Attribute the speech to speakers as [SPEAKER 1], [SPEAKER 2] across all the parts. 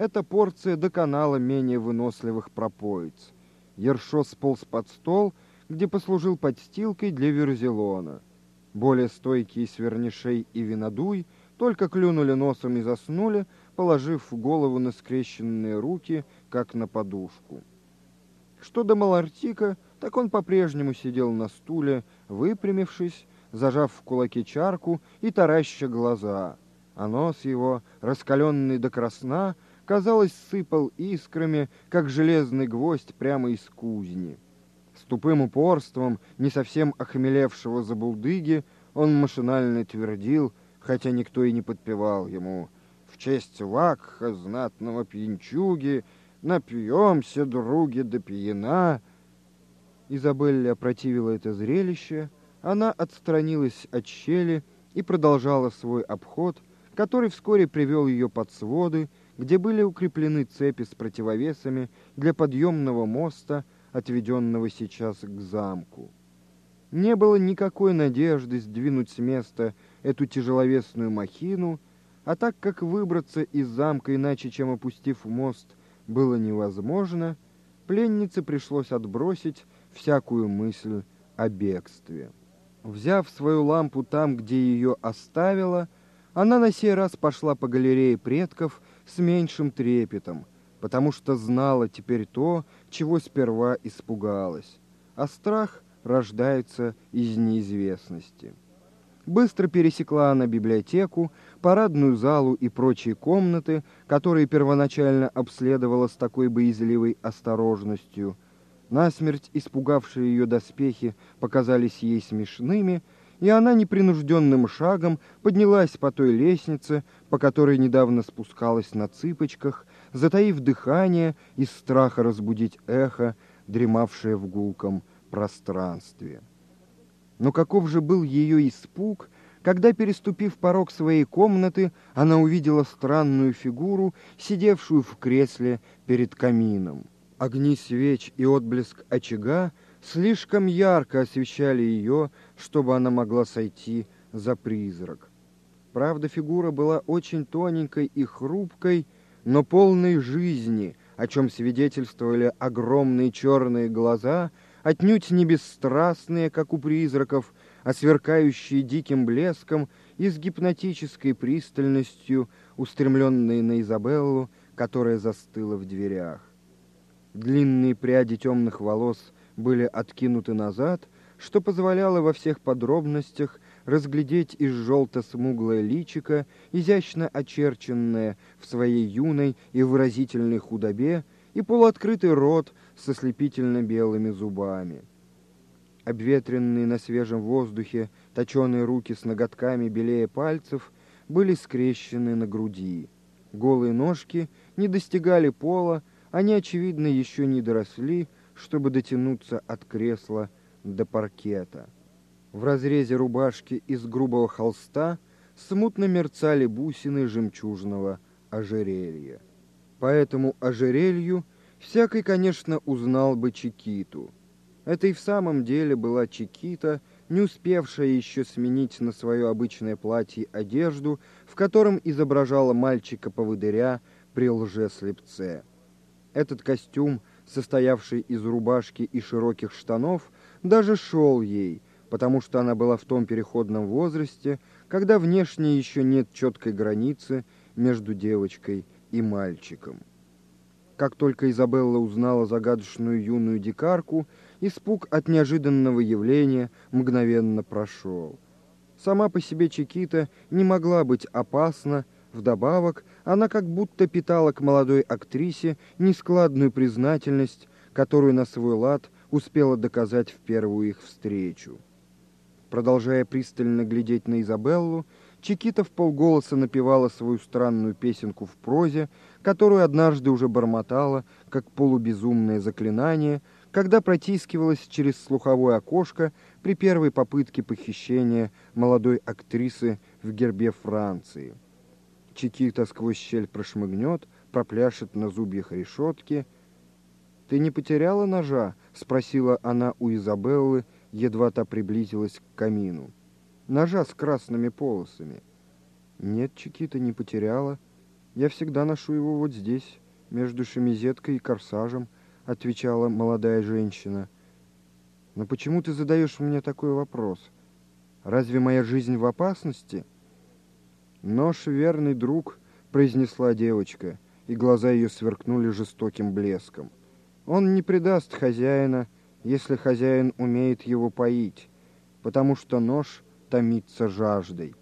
[SPEAKER 1] эта порция доконала менее выносливых пропоиц. Ершо сполз под стол, где послужил подстилкой для верзелона. Более стойкие свернишей и винодуй только клюнули носом и заснули, положив голову на скрещенные руки, как на подушку. Что до Малартика, так он по-прежнему сидел на стуле, выпрямившись, зажав в кулаке чарку и тараща глаза, а нос его, раскаленный до красна, казалось, сыпал искрами, как железный гвоздь прямо из кузни. С тупым упорством, не совсем охмелевшего за булдыги, он машинально твердил, хотя никто и не подпевал ему, «В честь вакха, знатного пьянчуги, напьемся, други, до пьяна». Изабелле опротивила это зрелище, она отстранилась от щели и продолжала свой обход, который вскоре привел ее под своды, где были укреплены цепи с противовесами для подъемного моста, отведенного сейчас к замку. Не было никакой надежды сдвинуть с места эту тяжеловесную махину, а так как выбраться из замка иначе, чем опустив мост, было невозможно, пленнице пришлось отбросить всякую мысль о бегстве. Взяв свою лампу там, где ее оставила, она на сей раз пошла по галерее предков с меньшим трепетом, потому что знала теперь то, чего сперва испугалась. А страх рождается из неизвестности. Быстро пересекла она библиотеку, парадную залу и прочие комнаты, которые первоначально обследовала с такой боязливой осторожностью – Насмерть испугавшие ее доспехи показались ей смешными, и она непринужденным шагом поднялась по той лестнице, по которой недавно спускалась на цыпочках, затаив дыхание из страха разбудить эхо, дремавшее в гулком пространстве. Но каков же был ее испуг, когда, переступив порог своей комнаты, она увидела странную фигуру, сидевшую в кресле перед камином. Огни свеч и отблеск очага слишком ярко освещали ее, чтобы она могла сойти за призрак. Правда, фигура была очень тоненькой и хрупкой, но полной жизни, о чем свидетельствовали огромные черные глаза, отнюдь не бесстрастные, как у призраков, а сверкающие диким блеском и с гипнотической пристальностью, устремленные на Изабеллу, которая застыла в дверях. Длинные пряди темных волос были откинуты назад, что позволяло во всех подробностях разглядеть из желто-смуглое личико, изящно очерченное в своей юной и выразительной худобе, и полуоткрытый рот со слепительно-белыми зубами. Обветренные на свежем воздухе точеные руки с ноготками белее пальцев были скрещены на груди. Голые ножки не достигали пола, они, очевидно, еще не доросли, чтобы дотянуться от кресла до паркета. В разрезе рубашки из грубого холста смутно мерцали бусины жемчужного ожерелья. По этому ожерелью всякий, конечно, узнал бы Чикиту. Это и в самом деле была Чикита, не успевшая еще сменить на свое обычное платье одежду, в котором изображала мальчика-поводыря при лжеслепце. Этот костюм, состоявший из рубашки и широких штанов, даже шел ей, потому что она была в том переходном возрасте, когда внешне еще нет четкой границы между девочкой и мальчиком. Как только Изабелла узнала загадочную юную дикарку, испуг от неожиданного явления мгновенно прошел. Сама по себе Чикита не могла быть опасна, Вдобавок, она как будто питала к молодой актрисе нескладную признательность, которую на свой лад успела доказать в первую их встречу. Продолжая пристально глядеть на Изабеллу, Чикита в полголоса напевала свою странную песенку в прозе, которую однажды уже бормотала, как полубезумное заклинание, когда протискивалась через слуховое окошко при первой попытке похищения молодой актрисы в гербе Франции. Чикита сквозь щель прошмыгнет, пропляшет на зубьях решетки. «Ты не потеряла ножа?» — спросила она у Изабеллы, едва та приблизилась к камину. «Ножа с красными полосами». «Нет, Чикита не потеряла. «Я всегда ношу его вот здесь, между шемизеткой и корсажем», — отвечала молодая женщина. «Но почему ты задаешь мне такой вопрос? Разве моя жизнь в опасности?» «Нож — верный друг», — произнесла девочка, и глаза ее сверкнули жестоким блеском. «Он не предаст хозяина, если хозяин умеет его поить, потому что нож томится жаждой».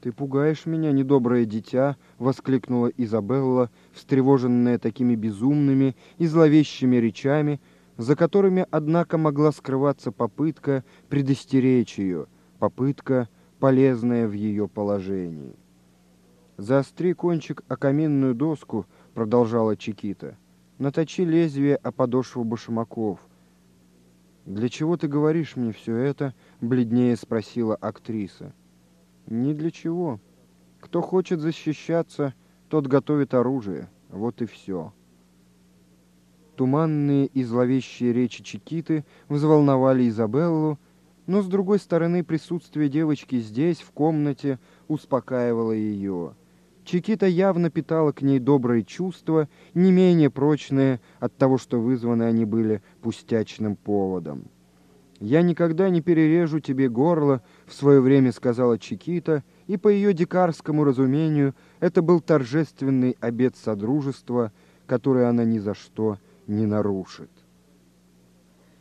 [SPEAKER 1] «Ты пугаешь меня, недоброе дитя!» — воскликнула Изабелла, встревоженная такими безумными и зловещими речами, за которыми, однако, могла скрываться попытка предостеречь ее, попытка, полезная в ее положении. «Заостри кончик о каминную доску», — продолжала Чикита. «Наточи лезвие о подошву башмаков». «Для чего ты говоришь мне все это?» — бледнее спросила актриса. Ни для чего. Кто хочет защищаться, тот готовит оружие. Вот и все. Туманные и зловещие речи Чикиты взволновали Изабеллу, но, с другой стороны, присутствие девочки здесь, в комнате, успокаивало ее. Чикита явно питала к ней добрые чувства, не менее прочные от того, что вызваны они были пустячным поводом. «Я никогда не перережу тебе горло», — в свое время сказала Чикита, и по ее дикарскому разумению это был торжественный обет содружества, который она ни за что не нарушит.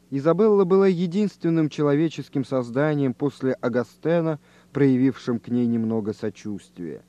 [SPEAKER 1] Изабелла была единственным человеческим созданием после Агастена, проявившим к ней немного сочувствия.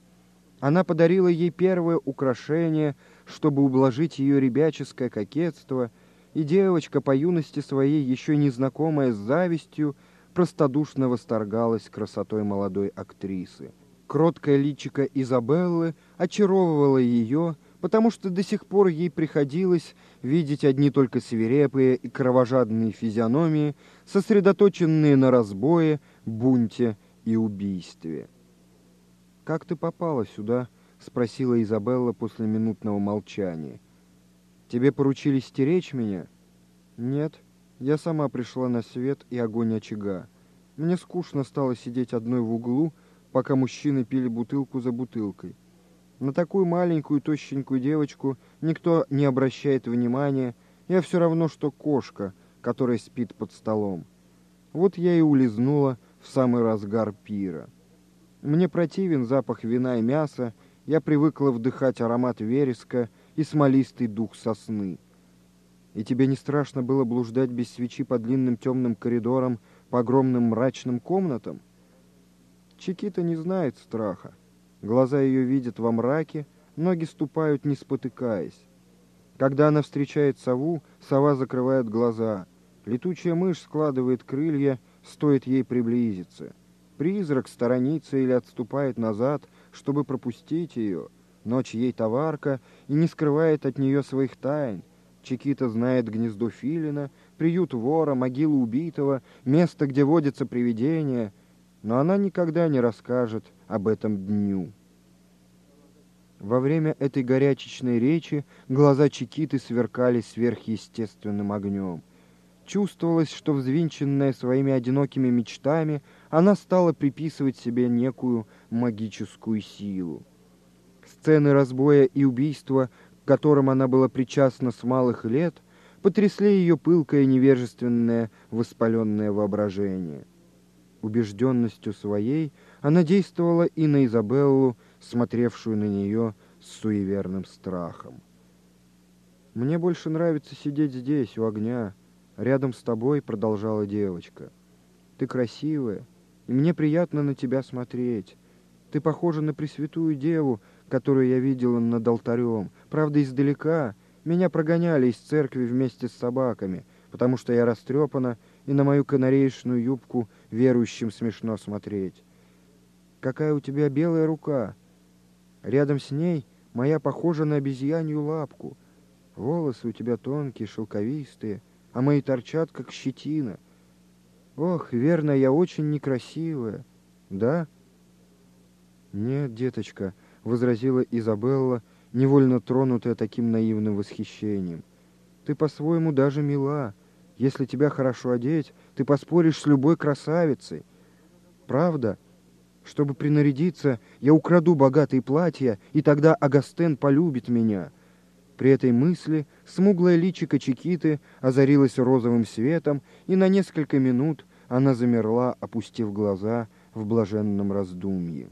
[SPEAKER 1] Она подарила ей первое украшение, чтобы ублажить ее ребяческое кокетство — и девочка, по юности своей, еще не знакомая с завистью, простодушно восторгалась красотой молодой актрисы. Кроткое личико Изабеллы очаровывало ее, потому что до сих пор ей приходилось видеть одни только свирепые и кровожадные физиономии, сосредоточенные на разбое, бунте и убийстве. «Как ты попала сюда?» — спросила Изабелла после минутного молчания. Тебе поручили стеречь меня? Нет, я сама пришла на свет и огонь очага. Мне скучно стало сидеть одной в углу, пока мужчины пили бутылку за бутылкой. На такую маленькую тощенькую девочку никто не обращает внимания, я все равно, что кошка, которая спит под столом. Вот я и улизнула в самый разгар пира. Мне противен запах вина и мяса, я привыкла вдыхать аромат вереска и смолистый дух сосны. И тебе не страшно было блуждать без свечи по длинным темным коридорам, по огромным мрачным комнатам? Чикита не знает страха. Глаза ее видят во мраке, ноги ступают, не спотыкаясь. Когда она встречает сову, сова закрывает глаза. Летучая мышь складывает крылья, стоит ей приблизиться. Призрак сторонится или отступает назад, чтобы пропустить ее — Ночь ей товарка и не скрывает от нее своих тайн. Чекита знает гнездо филина, приют вора, могилу убитого, место, где водятся привидения, но она никогда не расскажет об этом дню. Во время этой горячечной речи глаза Чекиты сверкали сверхъестественным огнем. Чувствовалось, что, взвинченная своими одинокими мечтами, она стала приписывать себе некую магическую силу. Сцены разбоя и убийства, к которым она была причастна с малых лет, потрясли ее пылкое невежественное воспаленное воображение. Убежденностью своей она действовала и на Изабеллу, смотревшую на нее с суеверным страхом. «Мне больше нравится сидеть здесь, у огня, рядом с тобой», — продолжала девочка. «Ты красивая, и мне приятно на тебя смотреть. Ты похожа на Пресвятую Деву, которую я видела над алтарем. Правда, издалека. Меня прогоняли из церкви вместе с собаками, потому что я растрепана, и на мою канареечную юбку верующим смешно смотреть. Какая у тебя белая рука! Рядом с ней моя похожа на обезьянью лапку. Волосы у тебя тонкие, шелковистые, а мои торчат, как щетина. Ох, верно, я очень некрасивая. Да? Нет, деточка, — возразила Изабелла, невольно тронутая таким наивным восхищением. «Ты по-своему даже мила. Если тебя хорошо одеть, ты поспоришь с любой красавицей. Правда, Чтобы принарядиться, я украду богатые платья, и тогда Агастен полюбит меня. При этой мысли смуглое личико Чикиты озарилось розовым светом, и на несколько минут она замерла, опустив глаза в блаженном раздумье.